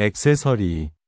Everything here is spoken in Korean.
액세서리.